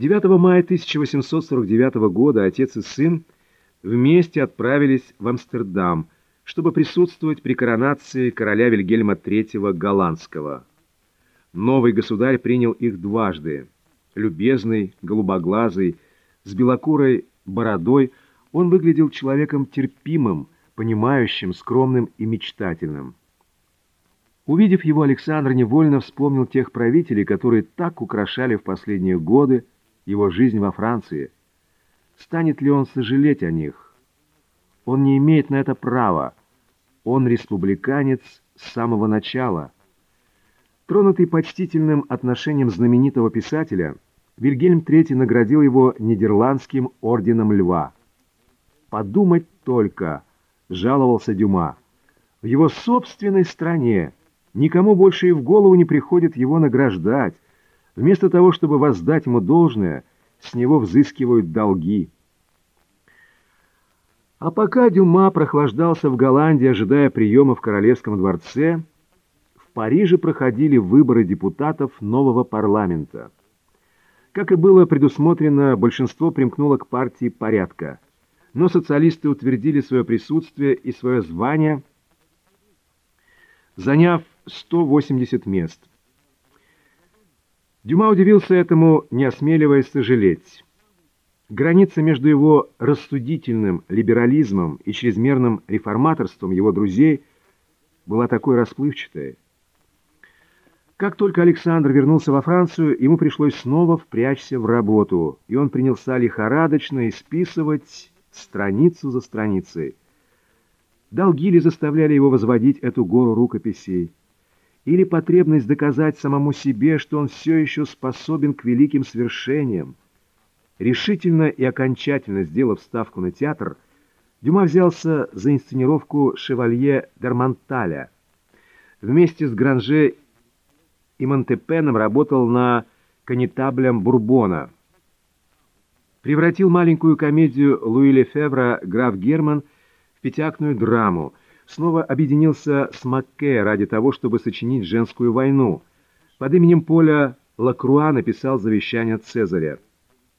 9 мая 1849 года отец и сын вместе отправились в Амстердам, чтобы присутствовать при коронации короля Вильгельма III Голландского. Новый государь принял их дважды. Любезный, голубоглазый, с белокурой бородой, он выглядел человеком терпимым, понимающим, скромным и мечтательным. Увидев его, Александр невольно вспомнил тех правителей, которые так украшали в последние годы его жизнь во Франции. Станет ли он сожалеть о них? Он не имеет на это права. Он республиканец с самого начала. Тронутый почтительным отношением знаменитого писателя, Вильгельм III наградил его Нидерландским орденом Льва. «Подумать только!» — жаловался Дюма. «В его собственной стране никому больше и в голову не приходит его награждать, Вместо того, чтобы воздать ему должное, с него взыскивают долги. А пока Дюма прохлаждался в Голландии, ожидая приема в Королевском дворце, в Париже проходили выборы депутатов нового парламента. Как и было предусмотрено, большинство примкнуло к партии порядка, но социалисты утвердили свое присутствие и свое звание, заняв 180 мест. Дюма удивился этому, не осмеливаясь сожалеть. Граница между его рассудительным либерализмом и чрезмерным реформаторством его друзей была такой расплывчатой. Как только Александр вернулся во Францию, ему пришлось снова впрячься в работу, и он принялся лихорадочно исписывать страницу за страницей. Долги ли заставляли его возводить эту гору рукописей? Или потребность доказать самому себе, что он все еще способен к великим свершениям. Решительно и окончательно сделав ставку на театр, Дюма взялся за инсценировку «Шевалье Дерманталя». Вместе с Гранже и Монтепеном работал на «Канитаблем Бурбона». Превратил маленькую комедию Луи Лефевра «Граф Герман» в пятиактную драму, снова объединился с Макке ради того, чтобы сочинить «Женскую войну». Под именем Поля Лакруа написал завещание Цезаря.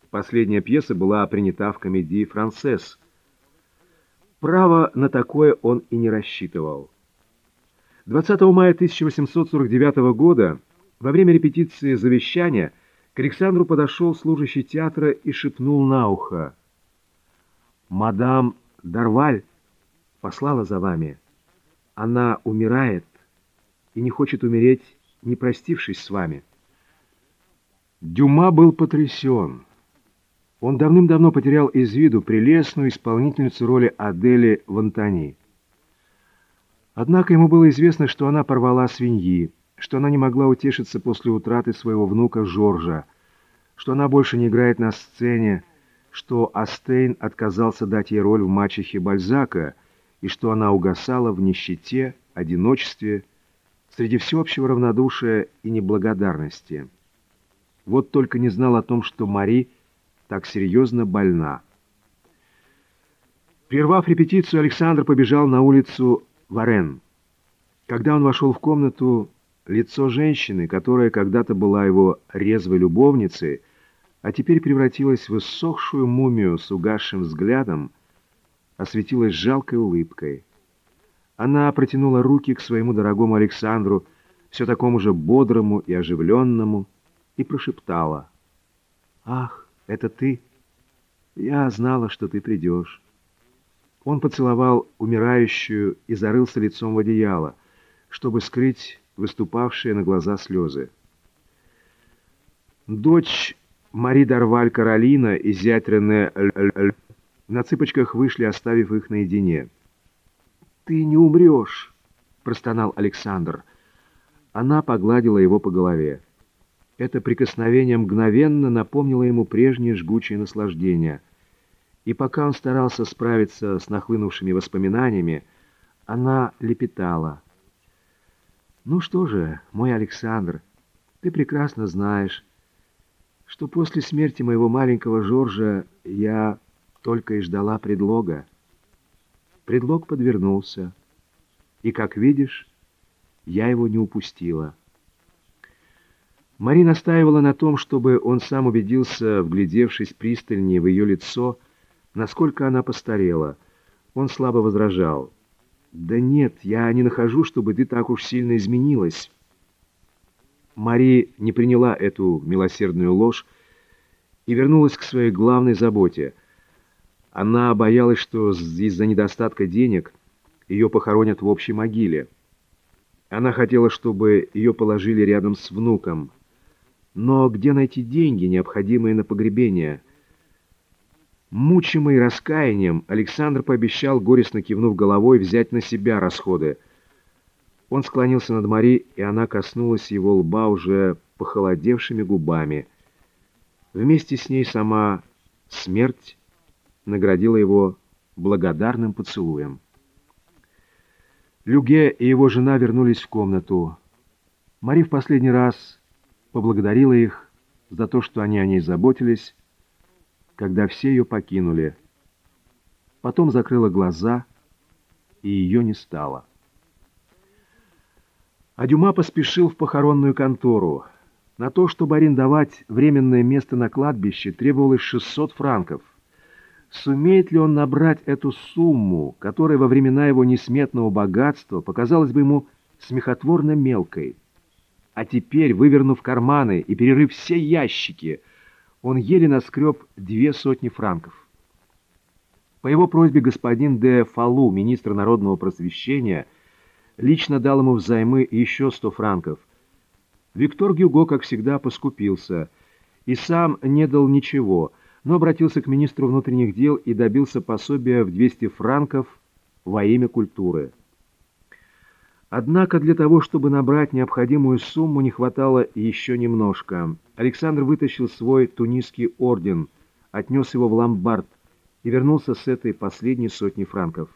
Последняя пьеса была принята в комедии «Францесс». Право на такое он и не рассчитывал. 20 мая 1849 года, во время репетиции завещания, к Александру подошел служащий театра и шепнул на ухо. «Мадам Дарваль послала за вами». Она умирает и не хочет умереть, не простившись с вами. Дюма был потрясен. Он давным-давно потерял из виду прелестную исполнительницу роли Адели Вантани. Однако ему было известно, что она порвала свиньи, что она не могла утешиться после утраты своего внука Жоржа, что она больше не играет на сцене, что Астейн отказался дать ей роль в «Мачехе Бальзака», и что она угасала в нищете, одиночестве, среди всеобщего равнодушия и неблагодарности. Вот только не знал о том, что Мари так серьезно больна. Прервав репетицию, Александр побежал на улицу Варен. Когда он вошел в комнату, лицо женщины, которая когда-то была его резвой любовницей, а теперь превратилась в иссохшую мумию с угасшим взглядом, осветилась жалкой улыбкой. Она протянула руки к своему дорогому Александру, все такому же бодрому и оживленному, и прошептала. «Ах, это ты! Я знала, что ты придешь». Он поцеловал умирающую и зарылся лицом в одеяло, чтобы скрыть выступавшие на глаза слезы. Дочь Мари Дарваль Каролина и зять Рене на цыпочках вышли, оставив их наедине. «Ты не умрешь!» — простонал Александр. Она погладила его по голове. Это прикосновение мгновенно напомнило ему прежнее жгучее наслаждение. И пока он старался справиться с нахлынувшими воспоминаниями, она лепетала. «Ну что же, мой Александр, ты прекрасно знаешь, что после смерти моего маленького Жоржа я только и ждала предлога. Предлог подвернулся, и, как видишь, я его не упустила. Мари настаивала на том, чтобы он сам убедился, вглядевшись пристальнее в ее лицо, насколько она постарела. Он слабо возражал. «Да нет, я не нахожу, чтобы ты так уж сильно изменилась». Мари не приняла эту милосердную ложь и вернулась к своей главной заботе. Она боялась, что из-за недостатка денег ее похоронят в общей могиле. Она хотела, чтобы ее положили рядом с внуком, но где найти деньги, необходимые на погребение? Мучимый раскаянием, Александр пообещал, горестно кивнув головой, взять на себя расходы. Он склонился над Мари, и она коснулась его лба уже похолодевшими губами. Вместе с ней сама смерть наградила его благодарным поцелуем. Люге и его жена вернулись в комнату. Мари в последний раз поблагодарила их за то, что они о ней заботились, когда все ее покинули. Потом закрыла глаза, и ее не стало. А Дюма поспешил в похоронную контору. На то, чтобы арендовать временное место на кладбище, требовалось 600 франков. Сумеет ли он набрать эту сумму, которая во времена его несметного богатства показалась бы ему смехотворно мелкой? А теперь, вывернув карманы и перерыв все ящики, он еле наскреб две сотни франков. По его просьбе господин де Фалу, министр народного просвещения, лично дал ему взаймы еще сто франков. Виктор Гюго, как всегда, поскупился и сам не дал ничего, но обратился к министру внутренних дел и добился пособия в 200 франков во имя культуры. Однако для того, чтобы набрать необходимую сумму, не хватало еще немножко. Александр вытащил свой тунисский орден, отнес его в ломбард и вернулся с этой последней сотней франков.